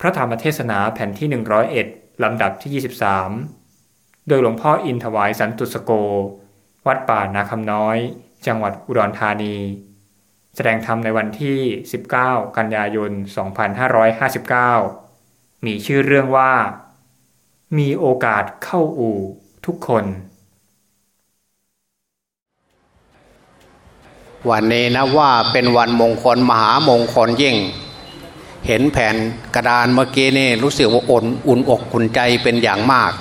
พระธรรมเทศนาแผ่นที่ 101 ลำดับที่ 23 โดยหลวงพ่ออินถวายสันตุสโก วัดป่านาคำน้อย จังหวัดอุดรธานี แสดงธรรมในวันที่ 19 กันยายน 2559 มีชื่อเรื่องว่า มีโอกาสเข้าอู่ทุกคน วันนี้นะว่าเป็นวันมงคลมหามงคลยิ่ง เห็นแผ่นกระดานเมื่อกี้นี่รู้สึกว่าอุ่นอุ่นอกอุ่นใจเป็นอย่างมาก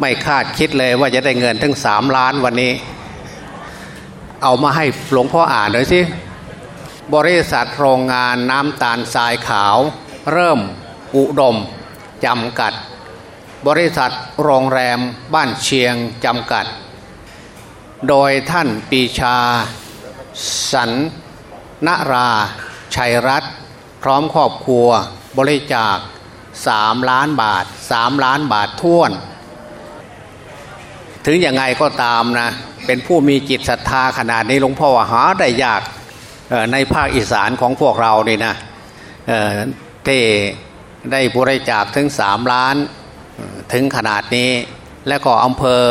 ไม่คาดคิดเลยว่าจะได้เงินถึงสามล้านวันนี้ เอามาให้หลวงพ่ออ่านหน่อยสิบริษัทโรงงานน้ำตาลทรายขาว เริ่มอุดมจำกัด บริษัทโรงแรมบ้านเชียงจำกัด โดยท่านปีชา สันนรา ชัยรัตน์ พร้อมครอบครัวบริจาค3ล้านบาท3ล้านบาทท่วน ถึงยังไงก็ตามนะ เป็นผู้มีจิตศรัทธาขนาดนี้หลวงพ่อหาได้ยากในภาคอีสานของพวกเรานี่นะเอ่อที่ได้บริจาคถึง3ล้านถึงขนาดนี้ และก็อำเภอ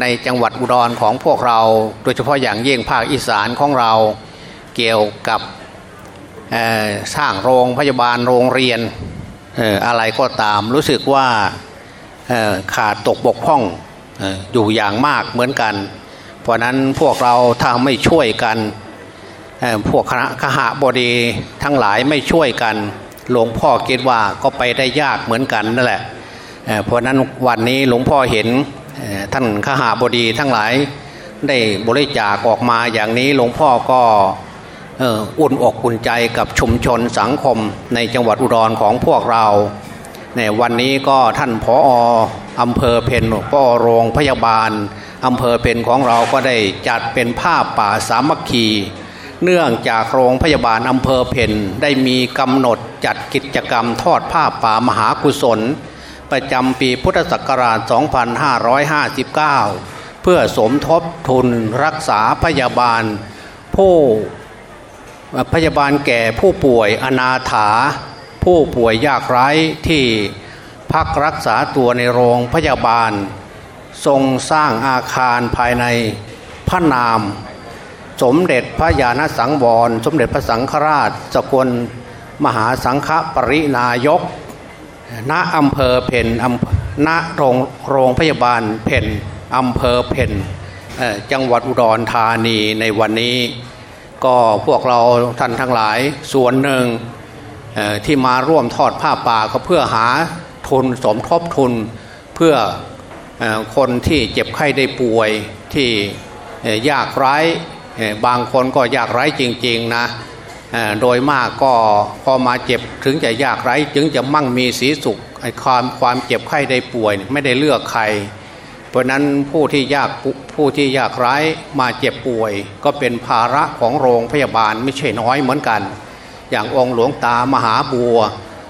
ในจังหวัดอุดรของพวกเรา โดยเฉพาะอย่างยิ่งภาคอีสานของเราเกี่ยวกับ สร้างโรงพยาบาลโรงเรียนออะไรก็ตามรู้สึกว่าขาดตกบกพร่องออยู่อย่างมากเหมือนกัน เพราะนั้นพวกเราถ้าไม่ช่วยกันพวกคณะขหบดีทั้งหลายไม่ช่วยกัน หลวงพ่อคิดว่าก็ไปได้ยากเหมือนกันนั่นแหละเพราะนั้นวันนี้หลวงพ่อเห็นท่านขหบดีทั้งหลายได้บริจาคออกมาอย่างนี้หลวงพ่อก็ อุ่นอกอุ่นใจกับชุมชนสังคมในจังหวัดอุดรของพวกเราในวันนี้ก็ท่านผออำเภอเพนปอโรงพยาบาลอำเภอเพนของเราก็ได้จัดเป็นภาพป่าสามัคคี เนื่องจากโรงพยาบาลอำเภอเพนได้มีกำหนดจัดกิจกรรมทอดผ้าป่ามหากุศล ประจำปีพุทธศักราช 2559 เพื่อสมทบทุนรักษาพยาบาลผู้ พยาบาลแก่ผู้ป่วยอนาถา ผู้ป่วยยากไร้ที่พักรักษาตัวในโรงพยาบาล ทรงสร้างอาคารภายในพระนาม สมเด็จพระญาณสังวร สมเด็จพระสังฆราช สกลมหาสังฆปรินายก ณอำเภอเพนณโรงโรงพยาบาลเพนอำเภอเพนจังหวัดอุดรธานีในวันนี้ ก็พวกเราท่านทั้งหลายส่วนหนึ่งที่มาร่วมทอดผ้าป่าก็เพื่อหาทุนสมทบทุนเพื่ออคนที่เจ็บไข้ได้ป่วยที่ยากไร้บางคนก็ยากไร้จริงๆนะโดยมากก็พอมาเจ็บถึงจะยากไร้จึงจะมั่งมีสีสุขความความเจ็บไข้ได้ป่วย ไม่ได้เลือกใคร เพราะนั้นผู้ที่ยากผู้ที่ยากไร้มาเจ็บป่วย ก็เป็นภาระของโรงพยาบาลไม่ใช่น้อยเหมือนกัน อย่างองค์หลวงตามหาบัว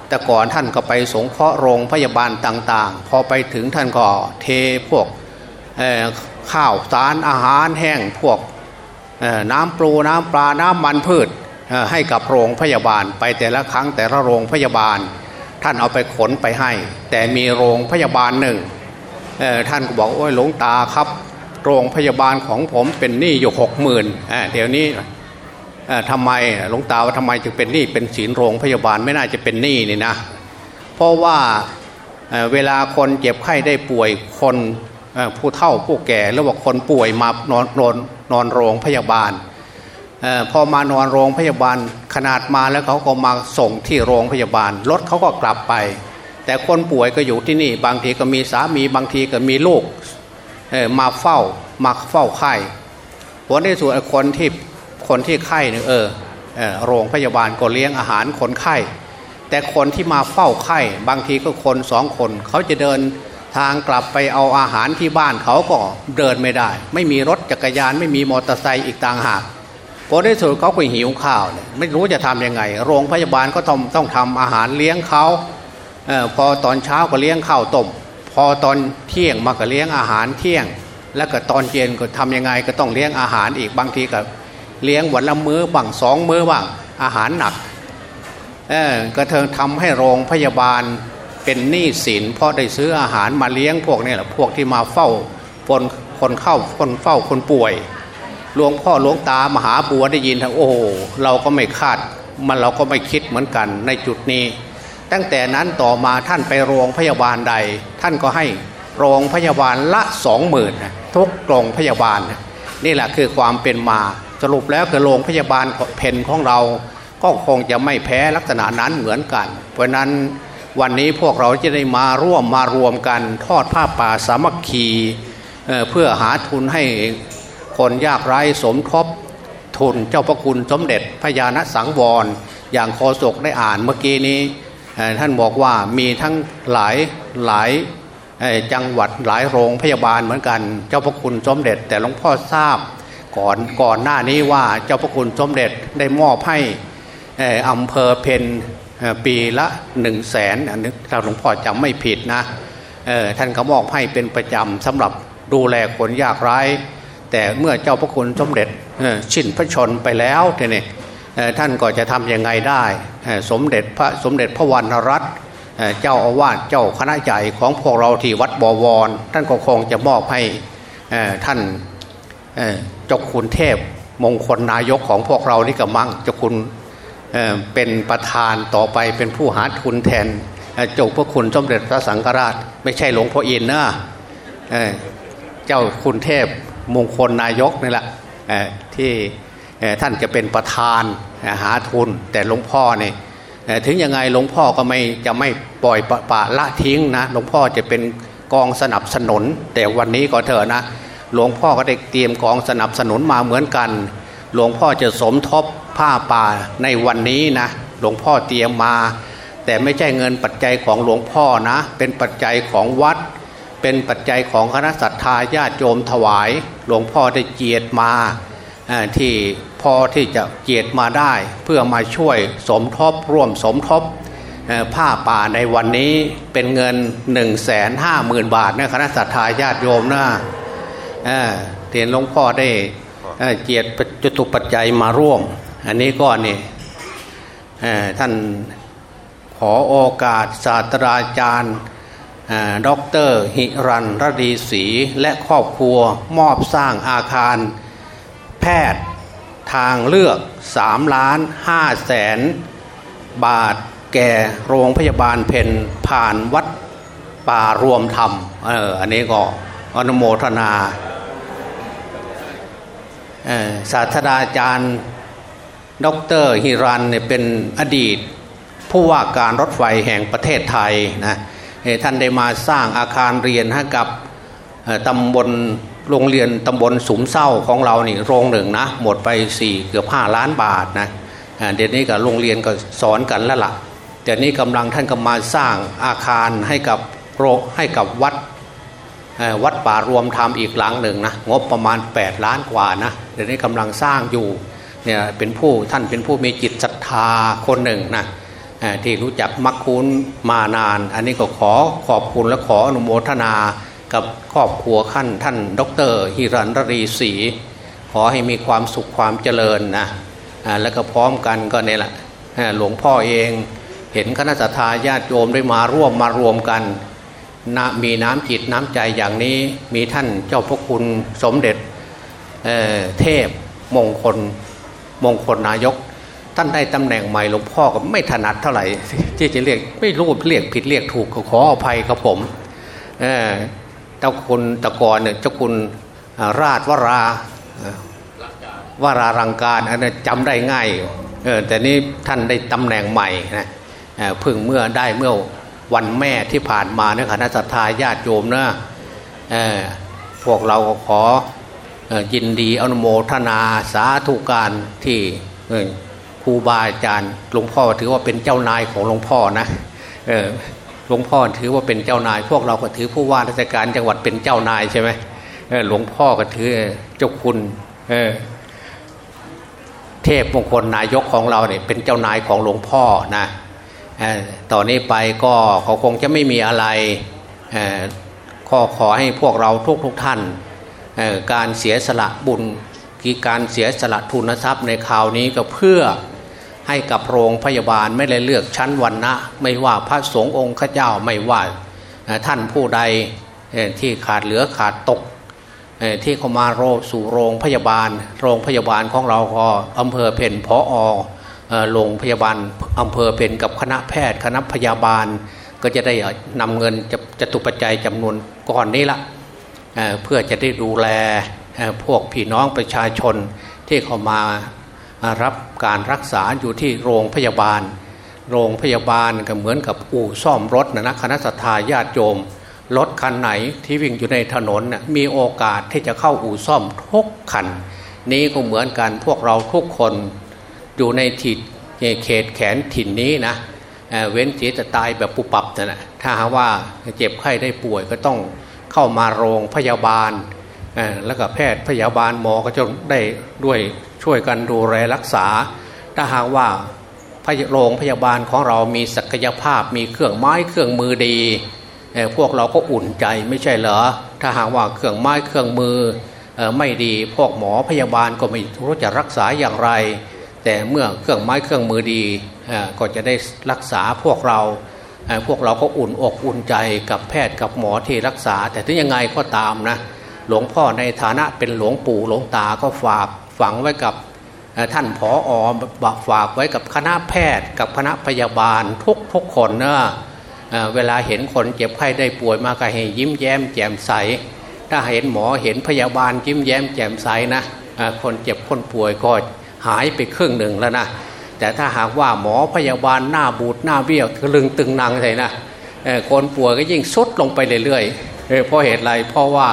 แต่ก่อนท่านก็ไปสงเคราะห์โรงพยาบาลต่างๆ พอไปถึงท่านก็เทพวกข้าวสารอาหารแห้งพวกน้ำปลูน้ำปลาน้ำมันพืชให้กับโรงพยาบาลไปแต่ละครั้งแต่ละโรงพยาบาล ท่านเอาไปขนไปให้ แต่มีโรงพยาบาลหนึ่ง ท่านก็บอกโอ้ยหลวงตาครับ โรงพยาบาลของผมเป็นหนี้อยู่หกหมื่นเดี๋ยวนี้ทำไมหลวงตาว่าทำไมจึงเป็นหนี้เป็นศีลโรงพยาบาลไม่น่าจะเป็นหนี้นี่นะ เพราะว่าเเวลาคนเจ็บไข้ได้ป่วยคนผู้เฒ่าผู้แก่หรือว่าคนป่วยมานอนนอนนอนโรงพยาบาลออพอมานอนโรงพยาบาลขนาดมาแล้วเขาก็มาส่งที่โรงพยาบาลรถเขาก็กลับไป แต่คนป่วยก็อยู่ที่นี่ บางทีก็มีสามีบางทีก็มีลูกมาเฝ้ามาเฝ้าไข้ผลที่สุดคนที่คนที่ไข้เนี่ยเออโรงพยาบาลก็เลี้ยงอาหารคนไข้ แต่คนที่มาเฝ้าไข้บางทีก็คนสองคน เขาจะเดินทางกลับไปเอาอาหารที่บ้านเขาก็เดินไม่ได้ ไม่มีรถจักรยานไม่มีมอเตอร์ไซค์อีกต่างหากผลที่สุดเขาก็หิวข้าวเนี่ยไม่รู้จะทำยังไง โรงพยาบาลก็ต้องต้องทำอาหารเลี้ยงเขา พอตอนเช้าก็เลี้ยงข้าวต้ม พอตอนเที่ยงมาก็เลี้ยงอาหารเที่ยง แล้วก็ตอนเย็นก็ทำยังไงก็ต้องเลี้ยงอาหารอีกบางทีก็เลี้ยงวันละมื้อบ้างสองมื้อบ้างอาหารหนักเออก็เธอทำให้โรงพยาบาลเป็นหนี้สินเพราะได้ซื้ออาหารมาเลี้ยงพวกนี้แหละพวกที่มาเฝ้าคนคนเข้าคนเฝ้าคนป่วยหลวงพ่อหลวงตามหาบัวได้ยินทั้งโอ้เราก็ไม่คาด มันเราก็ไม่คิดเหมือนกันในจุดนี้ ตั้งแต่นั้นต่อมาท่านไปโรงพยาบาลใด ท่านก็ให้โรงพยาบาลละสองหมื่นทุกโรงพยาบาล นี่แหละคือความเป็นมาสรุปแล้วคือโรงพยาบาลเพนของเรา ก็คงจะไม่แพ้ลักษณะนั้นเหมือนกัน เพราะนั้นวันนี้พวกเราจะได้มาร่วมมารวมกันทอดผ้าป่าสามัคคีเเพื่อหาทุนให้คนยากไร้สมทบทุนเจ้าพระคุณสมเด็จพญานสังวร อย่างโคศกได้อ่านเมื่อกี้นี้ ท่านบอกว่ามีทั้งหลายหลายจังหวัดหลายโรงพยาบาลเหมือนกัน เจ้าพระคุณสมเด็จ แต่หลวงพ่อทราบก่อนก่อนหน้านี้ว่าเจ้าพระคุณสมเด็จได้มอบให้อำเภอเพนปีละหนึ่งแสนอันนี้ถ้าหลวงพ่อจำไม่ผิดนะท่านก็มอบให้เป็นประจำสำหรับดูแลคนยากไร้แต่เมื่อเจ้าพระคุณสมเด็จชินพระชนไปแล้วเนี่ย ท่านก็จะทำยังไงได้ สมเด็จพระสมเด็จพระวรรณรัตน์เจ้าอาวาสเจ้าคณะใหญ่ของพวกเราที่วัดบวร ท่านก็คงจะมอบให้ท่านเจ้าคุณเทพมงคลนายกของพวกเรานี่กับมั่งเจ้าคุณเป็นประธานต่อไปเป็นผู้หาทุนแทนเจ้าพระคุณสมเด็จพระสังฆราช ไม่ใช่หลวงพ่ออินนะเจ้าคุณเทพมงคลนายกนี่แหละที่ ท่านจะเป็นประธานหาทุน แต่หลวงพ่อเนี่ยถึงยังไงหลวงพ่อก็ไม่จะไม่ปล่อยปะปะละทิ้งนะหลวงพ่อจะเป็นกองสนับสนุน แต่วันนี้ก็เถอะนะหลวงพ่อก็ได้เตรียมกองสนับสนุนมาเหมือนกัน หลวงพ่อจะสมทบผ้าป่าในวันนี้นะหลวงพ่อเตรียมมา แต่ไม่ใช่เงินปัจจัยของหลวงพ่อนะ เป็นปัจจัยของวัด เป็นปัจจัยของคณะสัตยาญาติโยมถวาย หลวงพ่อได้เจียดมาที่ พอที่จะเจียดมาได้เพื่อมาช่วยสมทบร่วมสมทบผ้าป่าในวันนี้เป็นเงิน1นึ่งแสนห้าหมื่นบาทนะคณะสัตยาญาติโยมนะเรียนหลวงพ่อได้เจียดจตุปัจจัยมาร่วม อันนี้ก็นี่ท่านขอโอกาสศาสตราจารย์ด็อกเตอร์หิรันรดีศรีและครอบครัวมอบสร้างอาคารแพทย์ ทางเลือก3ล้าน5แสนบาทแก่โรงพยาบาลเพ็ญผ่านวัดป่ารวมธรรมเอออันนี้ก็อนุโมทนาศาสตราจารย์ดรฮิรันเนี่ยเป็นอดีต ผู้ว่าการรถไฟแห่งประเทศไทยนะท่านได้มาสร้างอาคารเรียนให้กับตำบล โรงเรียนตำบลสุมเศร้าของเรานี่โรงหนึ่งนะหมดไปสี่เกือบห้าล้านบาทนะเดี๋ยวนี้กับโรงเรียนก็สอนกันแล้วละ่ะเดี๋ยวนี้กำลังท่านก็มาสร้างอาคารให้กับโรให้กับวัดวัดป่ารวมธรรมอีกหลังหนึ่งนะงบประมาณ 8 ล้านกว่านะเดี๋ยวนี้กำลังสร้างอยู่เนี่ยเป็นผู้ท่านเป็นผู้มีจิตศรัทธาคนหนึ่งนะที่รู้จักมักคุ้นมานาน อันนี้ก็ขอขอบคุณและขออนุโมทนา กับครอบครัวขั้นท่านดรฮิรันรีศรีขอให้มีความสุขความเจริญนะแล้วก็พร้อมกันก็เนี่ยแหละหลวงพ่อเองเห็นคณะสัตยาติโยมได้มาร่วมมารวมกันนะมีน้ำจิตน้ำใจอย่างนี้มีท่านเจ้าพระคุณสมเด็จเเทพมงคลมงคลนายก ท่านได้ตำแหน่งใหม่หลวงพ่อก็ไม่ถนัดเท่าไหร่ที่จะเรียกไม่รู้เรียกผิดเรียกถูกขออภัยครับผม เจ้าคุณตะกรเนี่ยเจ้าคุณราชวราวรารังการอันนี้จำได้ง่ายเออแต่นี้ท่านได้ตำแหน่งใหม่นะเพิ่งเมื่อได้เมื่อวันแม่ที่ผ่านมาเนี่ยคณะสัตยาญาติโยมนะพวกเราขอยินดีอนุโมทนาสาธุการที่ครูบาอาจารย์หลวงพ่อถือว่าเป็นเจ้านายของหลวงพ่อนะ หลวงพ่อถือว่าเป็นเจ้านาย พวกเราก็ถือผู้ว่าราชการจังหวัดเป็นเจ้านายใช่ไหมหลวงพ่อก็ถือเจ้าคุณเทพมงคลนายกของเราเนี่ยเป็นเจ้านายของหลวงพ่อนะต่อนนี้ไปก็เขาคงจะไม่มีอะไรขอขอให้พวกเราทุกทุกท่าน การเสียสละบุญกีการเสียสละทุนทรัพย์ในคราวนี้ก็เพื่อ ให้กับโรงพยาบาลไม่ได้เลือกชั้นวันนะไม่ว่าพระสงฆ์องค์ข้าเจ้าไม่ว่าท่านผู้ใดที่ขาดเหลือขาดตกที่เข้ามาโรสู่โรงพยาบาล โรงพยาบาลของเราก็อำเภอเพนพออโรงพยาบาลอำเภอเพนกับคณะแพทย์ คณะพยาบาล ก็จะได้นำเงินจะจะตุปัจจัยจำนวนก่อนนี้ละเเพื่อจะได้ดูแลพวกพี่น้องประชาชนที่เข้ามา รับการรักษาอยู่ที่โรงพยาบาล โรงพยาบาลก็เหมือนกับอู่ซ่อมรถนะนะคณะสัตยาญาติโยมรถคันไหนที่วิ่งอยู่ในถนนมีโอกาสที่จะเข้าอู่ซ่อมทุกคัน นี้ก็เหมือนกันพวกเราทุกคนอยู่ในถิ่นเขตแขนถิ่นนี้นะเว้นเสียจะตายแบบปุปับนะถ้าหาว่าเจ็บไข้ได้ป่วยก็ต้องเข้ามาโรงพยาบาล แล้วก็แพทย์พยาบาลหมอก็จะได้ด้วยช่วยกันดูแลรักษา ถ้าหากว่าโรงพยาบาลของเรามีศักยภาพมีเครื่องไม้เครื่องมือดีพวกเราก็อุ่นใจไม่ใช่เหรอ ถ้าหากว่าเครื่องไม้เครื่องมือไม่ดีพวกหมอพยาบาลก็ไม่รู้จะรักษาอย่างไร แต่เมื่อเครื่องไม้เครื่องมือดีก็จะได้รักษาพวกเรา พวกเราก็อุ่นอกอุ่นใจกับแพทย์กับหมอที่รักษา แต่ถึงยังไงก็ตามนะ หลวงพ่อในฐานะเป็นหลวงปู่หลวงตาก็ฝากฝังไว้กับท่านผออฝากไว้กับคณะแพทย์ กับคณะพยาบาลทุกทุกคนนะเวลาเห็นคนเจ็บไข้ได้ป่วยมาก็ให้ยิ้มแย้มแจ่มใส ถ้าเห็นหมอเห็นพยาบาลยิ้มแย้มแจ่มใสนะคนเจ็บคนป่วยก็หายไปครึ่งหนึ่งแล้วนะแต่ถ้าหากว่าหมอพยาบาลหน้าบูดหน้าเบี้ยวทะลึงตึงนังใช่นะคนป่วยก็ยิ่งสุดลงไปเรื่อยๆเพราะเหตุไรเพราะว่า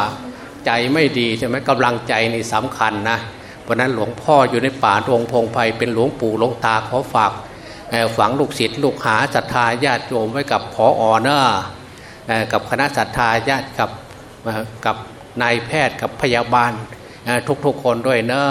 ใจไม่ดีใช่ไหมกำลังใจนี่สำคัญนะเพราะนั้นหลวงพ่ออยู่ในป่าดงพงไพเป็นหลวงปู่หลวงตาขอฝากฝังลูกศิษย์ลูกหาศรัทธาญาติโยมไว้กับพออเนอกับคณะศรัทธาญาติกับกับนายแพทย์กับพยาบาลทุกๆคนด้วยเนอะ